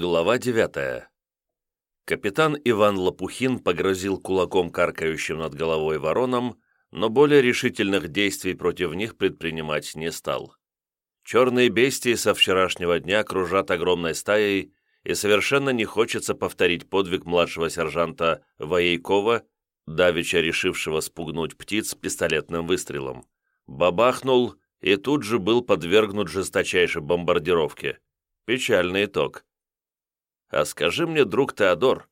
Глава девятая. Капитан Иван Лопухин погрозил кулаком каркающим над головой воронам, но более решительных действий против них предпринимать не стал. Черные бестии со вчерашнего дня кружат огромной стаей, и совершенно не хочется повторить подвиг младшего сержанта Воейкова, давеча решившего спугнуть птиц пистолетным выстрелом. Бабахнул и тут же был подвергнут жесточайшей бомбардировке. Печальный итог. «А скажи мне, друг Теодор»,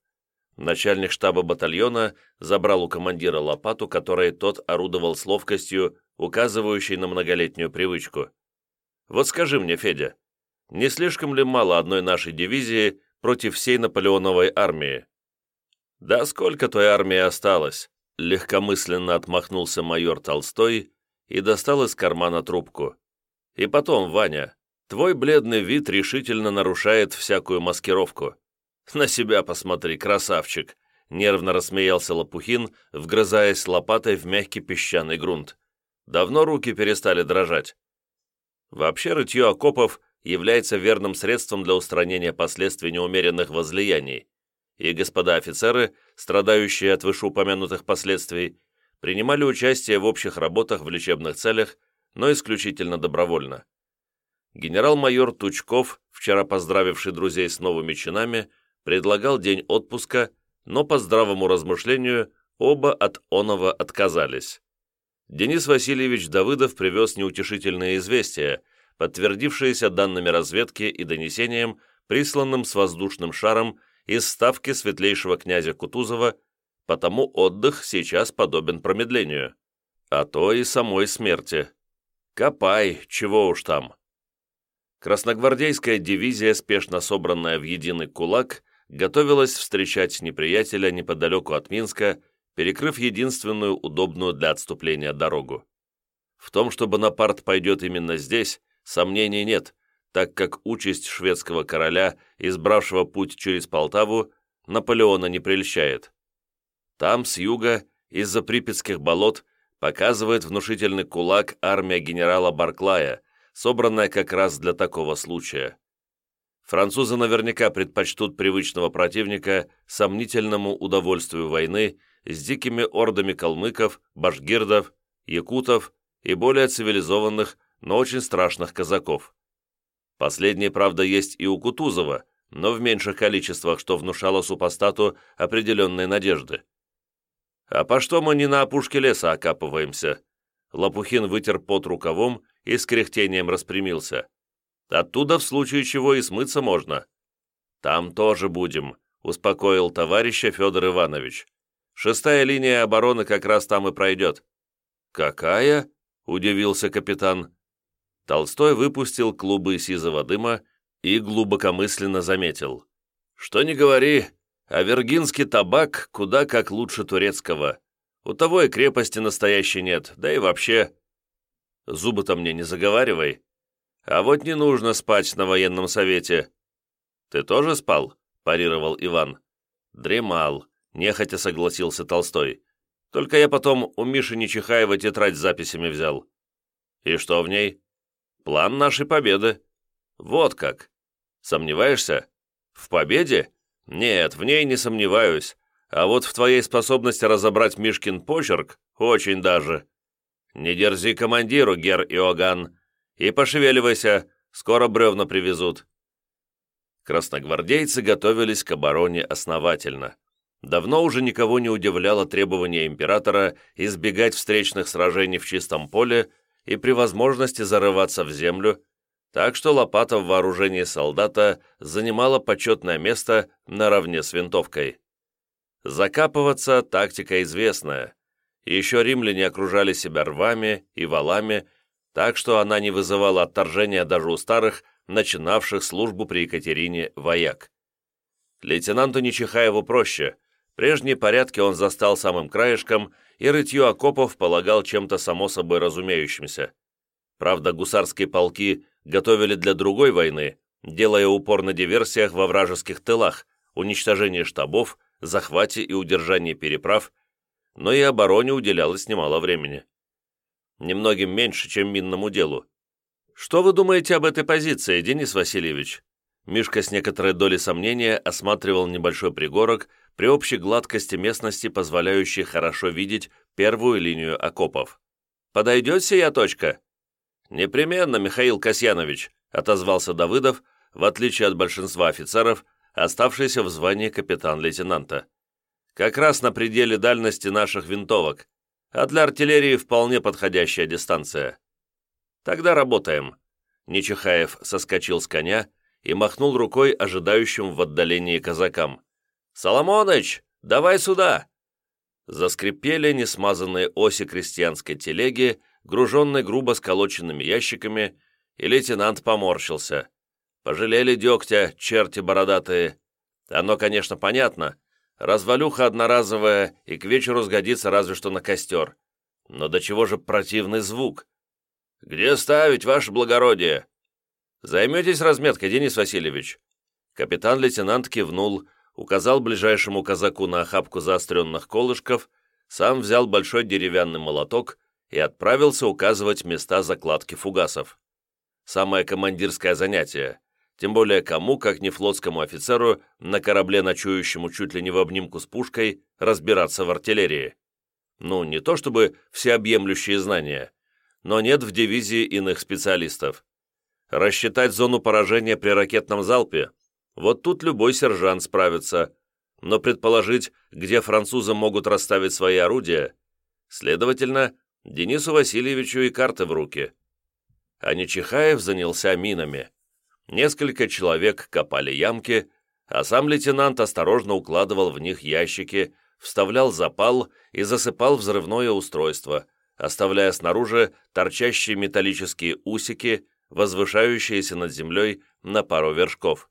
начальник штаба батальона забрал у командира лопату, которой тот орудовал с ловкостью, указывающей на многолетнюю привычку. «Вот скажи мне, Федя, не слишком ли мало одной нашей дивизии против всей Наполеоновой армии?» «Да сколько той армии осталось?» Легкомысленно отмахнулся майор Толстой и достал из кармана трубку. «И потом, Ваня, Твой бледный вид решительно нарушает всякую маскировку. На себя посмотри, красавчик!» Нервно рассмеялся Лопухин, вгрызаясь лопатой в мягкий песчаный грунт. Давно руки перестали дрожать. Вообще рытье окопов является верным средством для устранения последствий неумеренных возлияний, и господа офицеры, страдающие от вышеупомянутых последствий, принимали участие в общих работах в лечебных целях, но исключительно добровольно. Генерал-майор Тучков, вчера поздравивший друзей с новыми чинами, предлагал день отпуска, но по здравому размышлению оба от оного отказались. Денис Васильевич Давыдов привез неутешительные известия, подтвердившиеся данными разведки и донесением, присланным с воздушным шаром из ставки светлейшего князя Кутузова, потому отдых сейчас подобен промедлению, а то и самой смерти. Копай, чего уж там. Красногвардейская дивизия, спешно собранная в единый кулак, готовилась встречать неприятеля неподалеку от Минска, перекрыв единственную удобную для отступления дорогу. В том, что Бонапарт пойдет именно здесь, сомнений нет, так как участь шведского короля, избравшего путь через Полтаву, Наполеона не прельщает. Там, с юга, из-за Припятских болот, показывает внушительный кулак армия генерала Барклая, собранная как раз для такого случая. Французы наверняка предпочтут привычного противника сомнительному удовольствию войны с дикими ордами калмыков, башгирдов, якутов и более цивилизованных, но очень страшных казаков. Последние, правда, есть и у Кутузова, но в меньших количествах, что внушало супостату определенные надежды. «А по что мы не на опушке леса окапываемся?» Лопухин вытер пот рукавом и с кряхтением распрямился. «Оттуда в случае чего и смыться можно». «Там тоже будем», — успокоил товарища Федор Иванович. «Шестая линия обороны как раз там и пройдет». «Какая?» — удивился капитан. Толстой выпустил клубы сизого дыма и глубокомысленно заметил. «Что не говори, а вергинский табак куда как лучше турецкого. У того и крепости настоящей нет, да и вообще Зубы-то мне не заговаривай. А вот не нужно спать на военном совете». «Ты тоже спал?» – парировал Иван. «Дремал», – нехотя согласился Толстой. «Только я потом у Миши Нечихаева тетрадь с записями взял». «И что в ней?» «План нашей победы». «Вот как. Сомневаешься?» «В победе?» «Нет, в ней не сомневаюсь. А вот в твоей способности разобрать Мишкин почерк очень даже». «Не дерзи командиру, гер Иоганн, и пошевеливайся, скоро бревна привезут». Красногвардейцы готовились к обороне основательно. Давно уже никого не удивляло требование императора избегать встречных сражений в чистом поле и при возможности зарываться в землю, так что лопата в вооружении солдата занимала почетное место наравне с винтовкой. Закапываться – тактика известная, еще римляне окружали себя рвами и валами, так что она не вызывала отторжения даже у старых, начинавших службу при Екатерине вояк. Лейтенанту Нечихаеву проще. Прежние порядки он застал самым краешком, и рытье окопов полагал чем-то само собой разумеющимся. Правда, гусарские полки готовили для другой войны, делая упор на диверсиях во вражеских тылах, уничтожении штабов, захвате и удержании переправ – но и обороне уделялось немало времени. Немногим меньше, чем минному делу. Что вы думаете об этой позиции, Денис Васильевич? Мишка с некоторой долей сомнения осматривал небольшой пригорок при общей гладкости местности, позволяющей хорошо видеть первую линию окопов. «Подойдет сия точка?» «Непременно, Михаил Касьянович», — отозвался Давыдов, в отличие от большинства офицеров, оставшийся в звании капитан-лейтенанта. «Как раз на пределе дальности наших винтовок, а для артиллерии вполне подходящая дистанция». «Тогда работаем». Нечихаев соскочил с коня и махнул рукой ожидающим в отдалении казакам. «Соломоныч, давай сюда!» Заскрипели несмазанные оси крестьянской телеги, груженной грубо сколоченными ящиками, и лейтенант поморщился. Пожалели дегтя, черти бородатые. Оно, конечно, понятно. Развалюха одноразовая и к вечеру сгодится разве что на костер. Но до чего же противный звук? «Где ставить, ваше благородие?» «Займетесь разметкой, Денис Васильевич?» Капитан-лейтенант кивнул, указал ближайшему казаку на охапку заостренных колышков, сам взял большой деревянный молоток и отправился указывать места закладки фугасов. Самое командирское занятие, тем более кому, как не флотскому офицеру, на корабле, ночующему чуть ли не в обнимку с пушкой, разбираться в артиллерии. Ну, не то чтобы всеобъемлющие знания, но нет в дивизии иных специалистов. Рассчитать зону поражения при ракетном залпе – вот тут любой сержант справится, но предположить, где французы могут расставить свои орудия, следовательно, Денису Васильевичу и карты в руки. А Нечихаев занялся минами. Несколько человек копали ямки, а сам лейтенант осторожно укладывал в них ящики, вставлял запал и засыпал взрывное устройство, оставляя снаружи торчащие металлические усики, возвышающиеся над землей на пару вершков.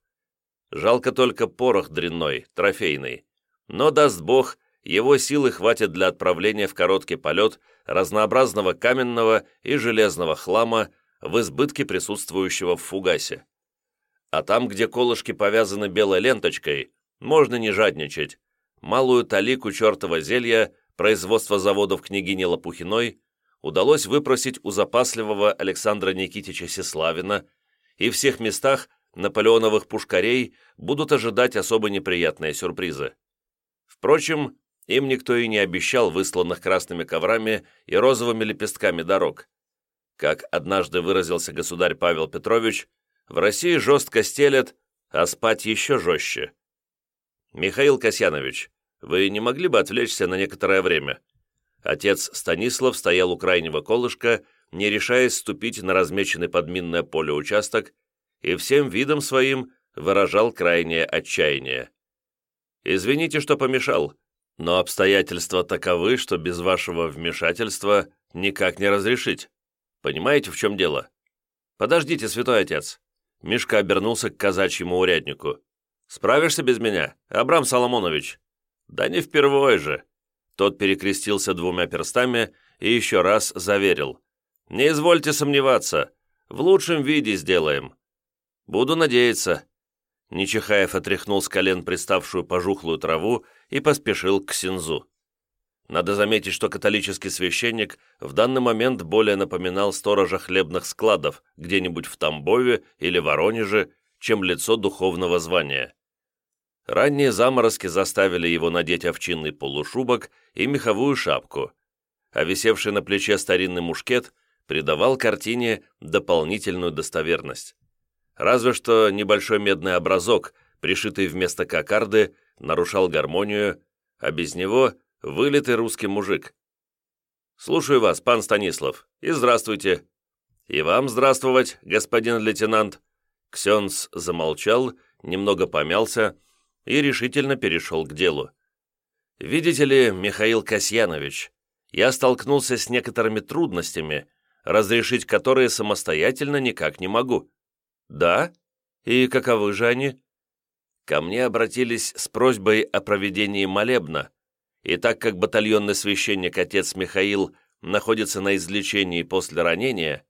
Жалко только порох дрянной, трофейный. Но, даст бог, его силы хватит для отправления в короткий полет разнообразного каменного и железного хлама в избытке присутствующего в фугасе. А там, где колышки повязаны белой ленточкой, можно не жадничать. Малую талику чертова зелья, производства заводов княгини Лопухиной, удалось выпросить у запасливого Александра Никитича Сеславина, и в всех местах наполеоновых пушкарей будут ожидать особо неприятные сюрпризы. Впрочем, им никто и не обещал высланных красными коврами и розовыми лепестками дорог. Как однажды выразился государь Павел Петрович, в России жестко стелят, а спать еще жестче. Михаил Касьянович, вы не могли бы отвлечься на некоторое время? Отец Станислав стоял у крайнего колышка, не решаясь ступить на размеченный под минное поле участок, и всем видом своим выражал крайнее отчаяние. «Извините, что помешал, но обстоятельства таковы, что без вашего вмешательства никак не разрешить. Понимаете, в чем дело? Подождите, святой отец. Мишка обернулся к казачьему уряднику. «Справишься без меня, Абрам Соломонович?» «Да не впервой же!» Тот перекрестился двумя перстами и еще раз заверил. «Не извольте сомневаться, в лучшем виде сделаем». «Буду надеяться». Нечихаев отряхнул с колен приставшую пожухлую траву и поспешил к Синзу. Надо заметить, что католический священник в данный момент более напоминал сторожа хлебных складов где-нибудь в Тамбове или Воронеже, чем лицо духовного звания. Ранние заморозки заставили его надеть овчинный полушубок и меховую шапку, а висевший на плече старинный мушкет придавал картине дополнительную достоверность. Разве что небольшой медный образок, пришитый вместо кокарды, нарушал гармонию, а без него – Вылитый русский мужик. Слушаю вас, пан Станислав, и здравствуйте. И вам здравствовать, господин лейтенант. Ксенс замолчал, немного помялся и решительно перешел к делу. Видите ли, Михаил Касьянович, я столкнулся с некоторыми трудностями, разрешить которые самостоятельно никак не могу. Да? И каковы же они? Ко мне обратились с просьбой о проведении молебна, и так как батальонный священник отец Михаил находится на излечении после ранения,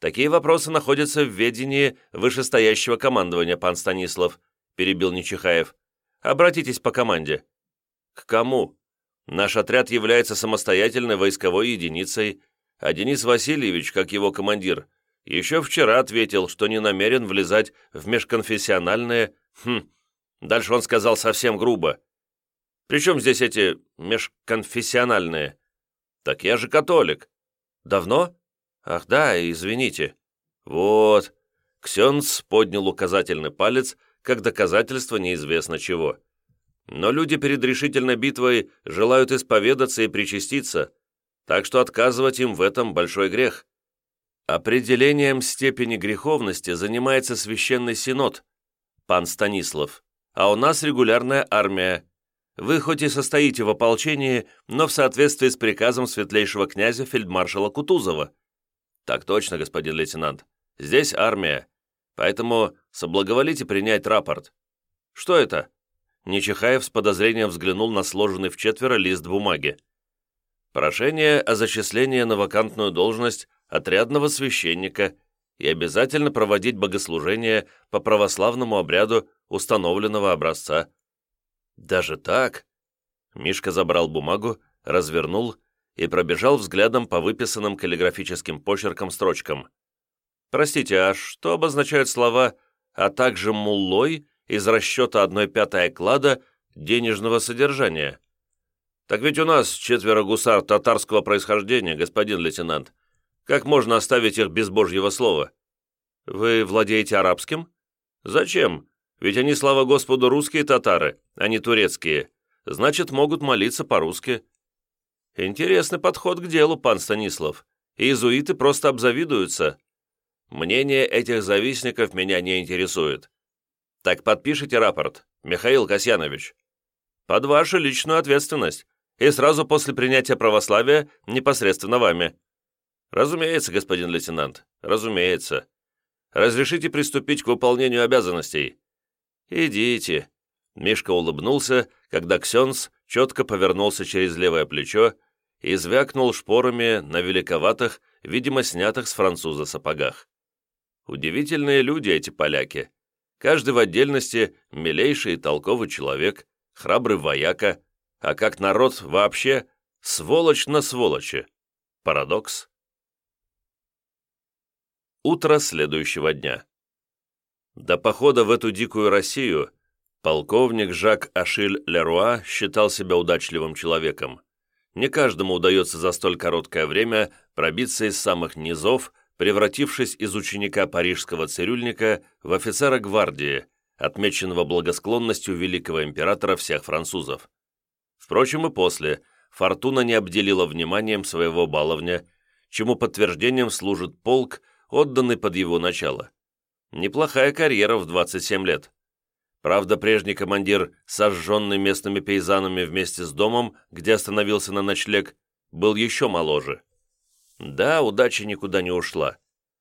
такие вопросы находятся в ведении вышестоящего командования, пан Станислав, перебил Нечихаев. Обратитесь по команде. К кому? Наш отряд является самостоятельной войсковой единицей, а Денис Васильевич, как его командир, Еще вчера ответил, что не намерен влезать в межконфессиональные... Хм, дальше он сказал совсем грубо. Причем здесь эти межконфессиональные? Так я же католик. Давно? Ах да, извините. Вот. Ксенц поднял указательный палец, как доказательство неизвестно чего. Но люди перед решительной битвой желают исповедаться и причаститься, так что отказывать им в этом большой грех. Определением степени греховности занимается священный синод, пан Станислав, а у нас регулярная армия. Вы хоть и состоите в ополчении, но в соответствии с приказом светлейшего князя фельдмаршала Кутузова. Так точно, господин лейтенант. Здесь армия. Поэтому соблаговолите принять рапорт. Что это? Нечихаев с подозрением взглянул на сложенный в четверо лист бумаги. Прошение о зачислении на вакантную должность отрядного священника и обязательно проводить богослужение по православному обряду установленного образца. Даже так? Мишка забрал бумагу, развернул и пробежал взглядом по выписанным каллиграфическим почерком строчкам. «Простите, а что обозначают слова «а также муллой» из расчета 1 пятой оклада денежного содержания?» «Так ведь у нас четверо гусар татарского происхождения, господин лейтенант. Как можно оставить их без божьего слова? Вы владеете арабским? Зачем? Ведь они, слава Господу, русские татары, а не турецкие. Значит, могут молиться по-русски. Интересный подход к делу, пан Станислав. Иезуиты просто обзавидуются. Мнение этих завистников меня не интересует. Так подпишите рапорт, Михаил Касьянович. Под вашу личную ответственность. И сразу после принятия православия непосредственно вами. «Разумеется, господин лейтенант, разумеется. Разрешите приступить к выполнению обязанностей?» «Идите». Мишка улыбнулся, когда Ксенс четко повернулся через левое плечо и звякнул шпорами на великоватых, видимо, снятых с француза сапогах. Удивительные люди эти поляки. Каждый в отдельности милейший и толковый человек, храбрый вояка, а как народ вообще сволочь на сволочи. Парадокс. Утро следующего дня. До похода в эту дикую Россию полковник Жак Ашиль Леруа считал себя удачливым человеком. Не каждому удается за столь короткое время пробиться из самых низов, превратившись из ученика парижского цирюльника в офицера гвардии, отмеченного благосклонностью великого императора всех французов. Впрочем, и после фортуна не обделила вниманием своего баловня, чему подтверждением служит полк, отданный под его начало. Неплохая карьера в 27 лет. Правда, прежний командир, сожженный местными пейзанами вместе с домом, где остановился на ночлег, был еще моложе. Да, удача никуда не ушла,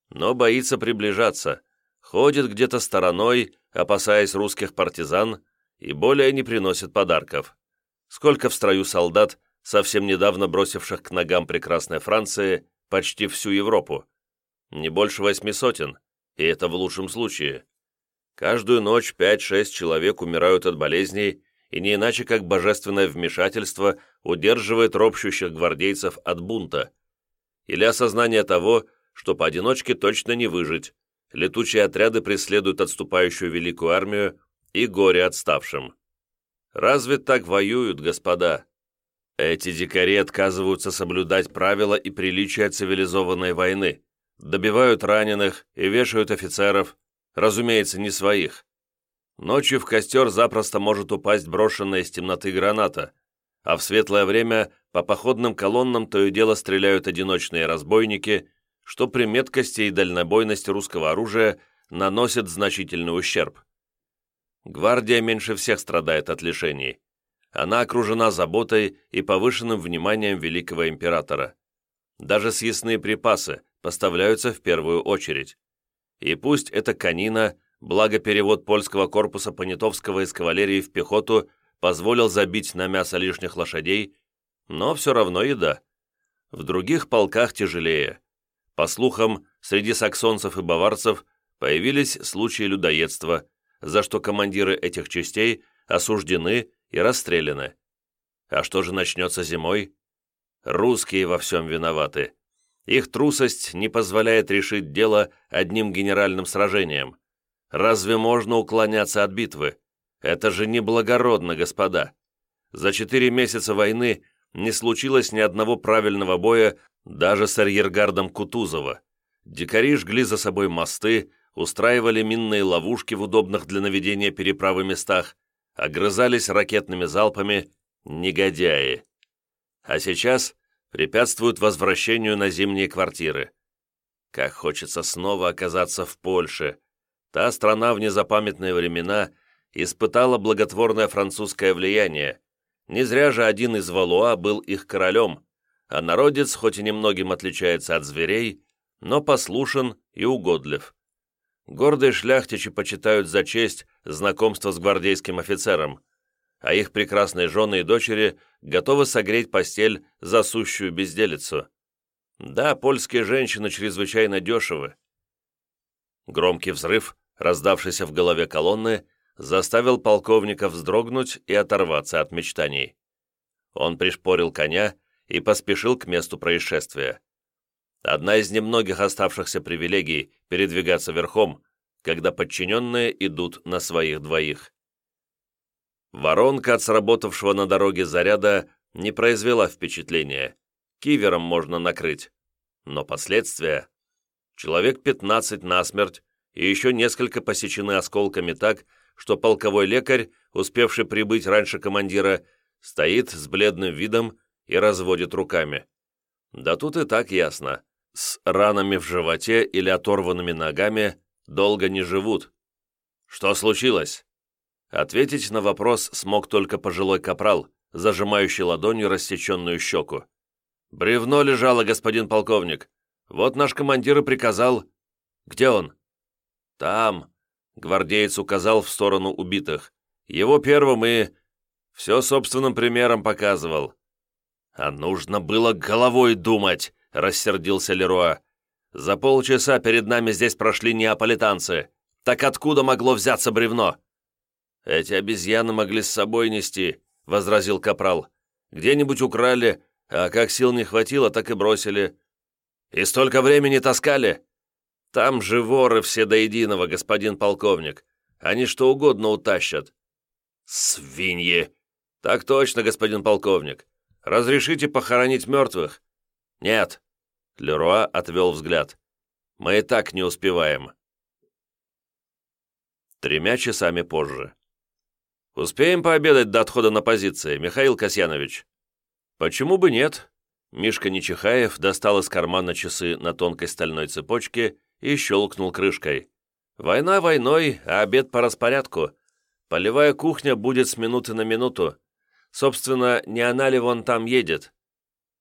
но боится приближаться, ходит где-то стороной, опасаясь русских партизан, и более не приносит подарков. Сколько в строю солдат, совсем недавно бросивших к ногам прекрасной Франции почти всю Европу. Не больше восьми сотен, и это в лучшем случае. Каждую ночь пять-шесть человек умирают от болезней, и не иначе как божественное вмешательство удерживает ропщущих гвардейцев от бунта. Или осознание того, что поодиночке точно не выжить, летучие отряды преследуют отступающую великую армию и горе отставшим. Разве так воюют, господа? Эти дикари отказываются соблюдать правила и приличия цивилизованной войны добивают раненых и вешают офицеров, разумеется, не своих. Ночью в костер запросто может упасть брошенная из темноты граната, а в светлое время по походным колоннам то и дело стреляют одиночные разбойники, что при меткости и дальнобойности русского оружия наносит значительный ущерб. Гвардия меньше всех страдает от лишений. Она окружена заботой и повышенным вниманием великого императора. Даже съестные припасы, поставляются в первую очередь. И пусть это конина, благо перевод польского корпуса Понятовского из кавалерии в пехоту позволил забить на мясо лишних лошадей, но все равно еда. В других полках тяжелее. По слухам, среди саксонцев и баварцев появились случаи людоедства, за что командиры этих частей осуждены и расстреляны. А что же начнется зимой? Русские во всем виноваты Их трусость не позволяет решить дело одним генеральным сражением. Разве можно уклоняться от битвы? Это же неблагородно, господа. За четыре месяца войны не случилось ни одного правильного боя даже с арьергардом Кутузова. Дикари жгли за собой мосты, устраивали минные ловушки в удобных для наведения переправы местах, огрызались ракетными залпами негодяи. А сейчас препятствуют возвращению на зимние квартиры. Как хочется снова оказаться в Польше. Та страна в незапамятные времена испытала благотворное французское влияние. Не зря же один из Валуа был их королем, а народец хоть и немногим отличается от зверей, но послушен и угодлив. Гордые шляхтичи почитают за честь знакомство с гвардейским офицером, а их прекрасные жены и дочери готовы согреть постель за сущую безделицу. Да, польские женщины чрезвычайно дешевы. Громкий взрыв, раздавшийся в голове колонны, заставил полковника вздрогнуть и оторваться от мечтаний. Он пришпорил коня и поспешил к месту происшествия. Одна из немногих оставшихся привилегий передвигаться верхом, когда подчиненные идут на своих двоих. Воронка от сработавшего на дороге заряда не произвела впечатления. Кивером можно накрыть. Но последствия... Человек 15 насмерть и еще несколько посечены осколками так, что полковой лекарь, успевший прибыть раньше командира, стоит с бледным видом и разводит руками. Да тут и так ясно с ранами в животе или оторванными ногами долго не живут. Что случилось? Ответить на вопрос смог только пожилой капрал, зажимающий ладонью рассеченную щеку. «Бревно лежало, господин полковник. Вот наш командир и приказал...» «Где он?» «Там», — гвардеец указал в сторону убитых. «Его первым и...» «Все собственным примером показывал». «А нужно было головой думать», — рассердился Леруа. «За полчаса перед нами здесь прошли неаполитанцы. Так откуда могло взяться бревно?» «Эти обезьяны могли с собой нести», — возразил Капрал. «Где-нибудь украли, а как сил не хватило, так и бросили». «И столько времени таскали?» «Там же воры все до единого, господин полковник. Они что угодно утащат». «Свиньи!» «Так точно, господин полковник. Разрешите похоронить мертвых?» «Нет». Леруа отвел взгляд. «Мы и так не успеваем». Тремя часами позже. «Успеем пообедать до отхода на позиции, Михаил Касьянович?» «Почему бы нет?» Мишка Нечихаев достал из кармана часы на тонкой стальной цепочке и щелкнул крышкой. «Война войной, а обед по распорядку. Полевая кухня будет с минуты на минуту. Собственно, не она ли вон там едет?»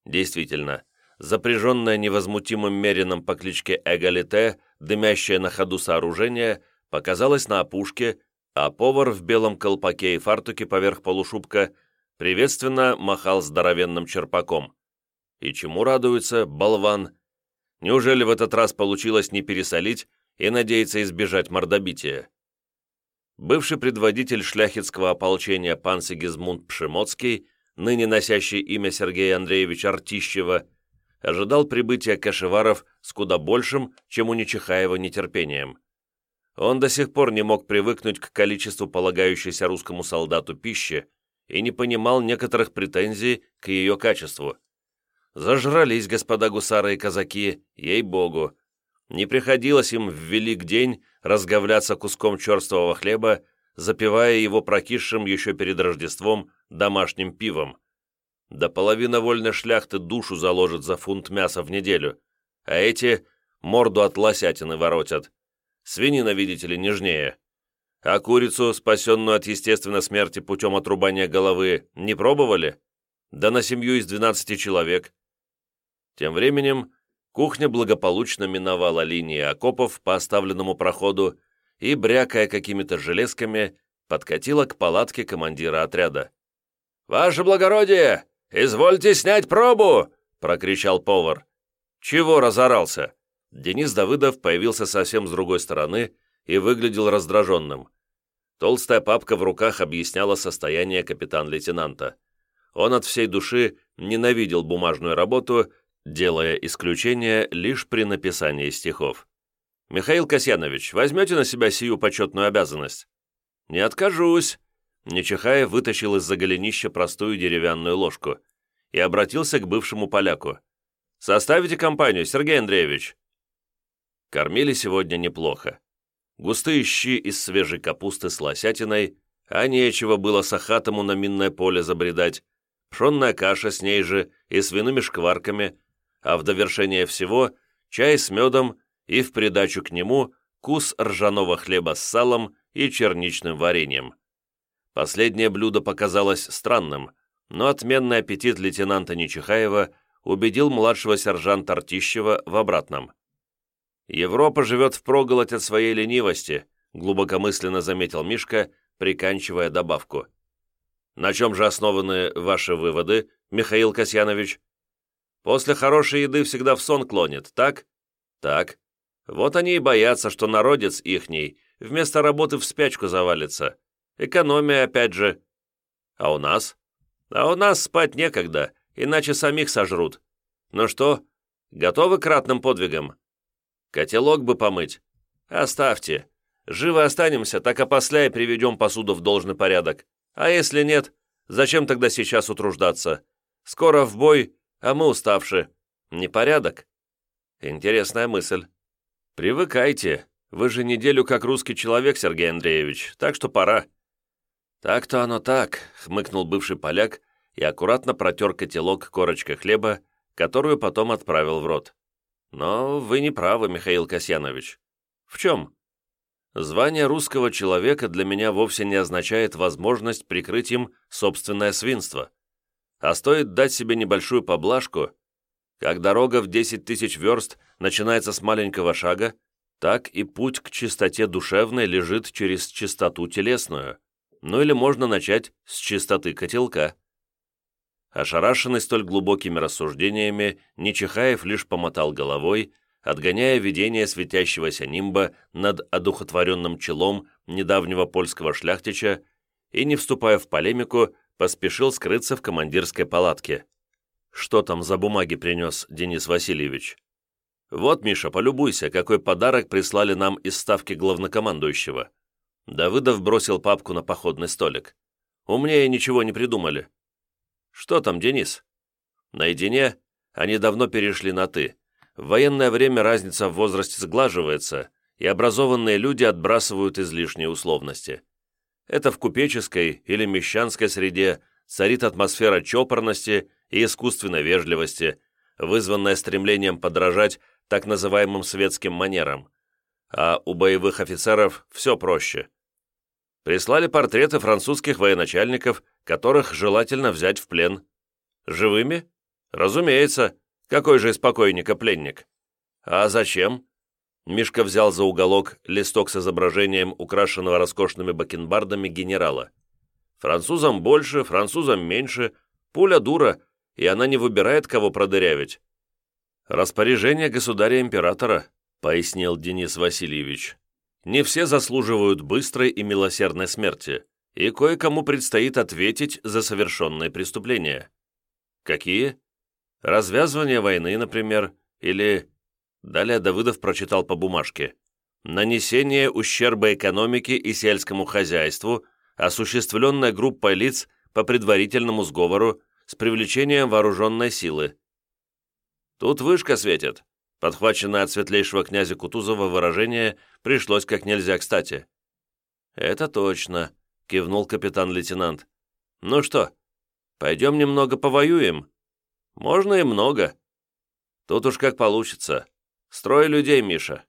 Действительно, запряженное невозмутимым мерином по кличке Эгалите, дымящее на ходу сооружение, показалось на опушке, а повар в белом колпаке и фартуке поверх полушубка приветственно махал здоровенным черпаком. И чему радуется, болван? Неужели в этот раз получилось не пересолить и надеяться избежать мордобития? Бывший предводитель шляхетского ополчения пан Сигизмунд Пшемоцкий, ныне носящий имя Сергея Андреевича Артищева, ожидал прибытия кашеваров с куда большим, чем у Нечихаева нетерпением. Он до сих пор не мог привыкнуть к количеству полагающейся русскому солдату пищи и не понимал некоторых претензий к ее качеству. Зажрались господа гусары и казаки, ей-богу. Не приходилось им в велик день разговляться куском черствого хлеба, запивая его прокисшим еще перед Рождеством домашним пивом. До половины вольной шляхты душу заложит за фунт мяса в неделю, а эти морду от лосятины воротят. Свинина, видите ли, нежнее. А курицу, спасенную от естественной смерти путем отрубания головы, не пробовали? Да на семью из двенадцати человек. Тем временем кухня благополучно миновала линии окопов по оставленному проходу и, брякая какими-то железками, подкатила к палатке командира отряда. «Ваше благородие! «Извольте снять пробу!» — прокричал повар. «Чего разорался?» Денис Давыдов появился совсем с другой стороны и выглядел раздраженным. Толстая папка в руках объясняла состояние капитан-лейтенанта. Он от всей души ненавидел бумажную работу, делая исключение лишь при написании стихов. «Михаил Касьянович, возьмете на себя сию почетную обязанность?» «Не откажусь!» Нечихая вытащил из-за голенища простую деревянную ложку и обратился к бывшему поляку. «Составите компанию, Сергей Андреевич!» Кормили сегодня неплохо. Густые щи из свежей капусты с лосятиной, а нечего было сахатому на минное поле забредать, пшенная каша с ней же и свиными шкварками, а в довершение всего чай с медом и в придачу к нему кус ржаного хлеба с салом и черничным вареньем. Последнее блюдо показалось странным, но отменный аппетит лейтенанта Нечихаева убедил младшего сержанта Артищева в обратном. «Европа живет впроголодь от своей ленивости», глубокомысленно заметил Мишка, приканчивая добавку. «На чем же основаны ваши выводы, Михаил Касьянович?» «После хорошей еды всегда в сон клонит, так?» «Так. Вот они и боятся, что народец ихний вместо работы в спячку завалится. Экономия опять же. А у нас? А у нас спать некогда, иначе самих сожрут. Ну что, готовы к ратным подвигам?» Котелок бы помыть. Оставьте. Живо останемся, так опосля и приведем посуду в должный порядок. А если нет, зачем тогда сейчас утруждаться? Скоро в бой, а мы уставши. Непорядок? Интересная мысль. Привыкайте. Вы же неделю как русский человек, Сергей Андреевич, так что пора. Так-то оно так, хмыкнул бывший поляк и аккуратно протер котелок корочкой хлеба, которую потом отправил в рот. Но вы не правы, Михаил Касьянович. В чем? Звание русского человека для меня вовсе не означает возможность прикрыть им собственное свинство. А стоит дать себе небольшую поблажку, как дорога в 10 тысяч верст начинается с маленького шага, так и путь к чистоте душевной лежит через чистоту телесную. Ну или можно начать с чистоты котелка. Ошарашенный столь глубокими рассуждениями, Нечихаев лишь помотал головой, отгоняя видение светящегося нимба над одухотворенным челом недавнего польского шляхтича и, не вступая в полемику, поспешил скрыться в командирской палатке. «Что там за бумаги принес Денис Васильевич?» «Вот, Миша, полюбуйся, какой подарок прислали нам из ставки главнокомандующего». Давыдов бросил папку на походный столик. «Умнее ничего не придумали. «Что там, Денис?» Наедине они давно перешли на «ты». В военное время разница в возрасте сглаживается, и образованные люди отбрасывают излишние условности. Это в купеческой или мещанской среде царит атмосфера чопорности и искусственной вежливости, вызванная стремлением подражать так называемым светским манерам. А у боевых офицеров все проще. Прислали портреты французских военачальников которых желательно взять в плен. Живыми? Разумеется. Какой же из покойника пленник? А зачем? Мишка взял за уголок листок с изображением украшенного роскошными бакенбардами генерала. Французам больше, французам меньше, пуля дура, и она не выбирает, кого продырявить. «Распоряжение государя-императора», — пояснил Денис Васильевич. «Не все заслуживают быстрой и милосердной смерти и кое-кому предстоит ответить за совершенные преступления. Какие? Развязывание войны, например, или... Далее Давыдов прочитал по бумажке. Нанесение ущерба экономике и сельскому хозяйству, осуществленная группой лиц по предварительному сговору с привлечением вооруженной силы. Тут вышка светит. Подхваченное от светлейшего князя Кутузова выражение пришлось как нельзя кстати. «Это точно», кивнул капитан-лейтенант. «Ну что, пойдем немного повоюем?» «Можно и много. Тут уж как получится. Строй людей, Миша.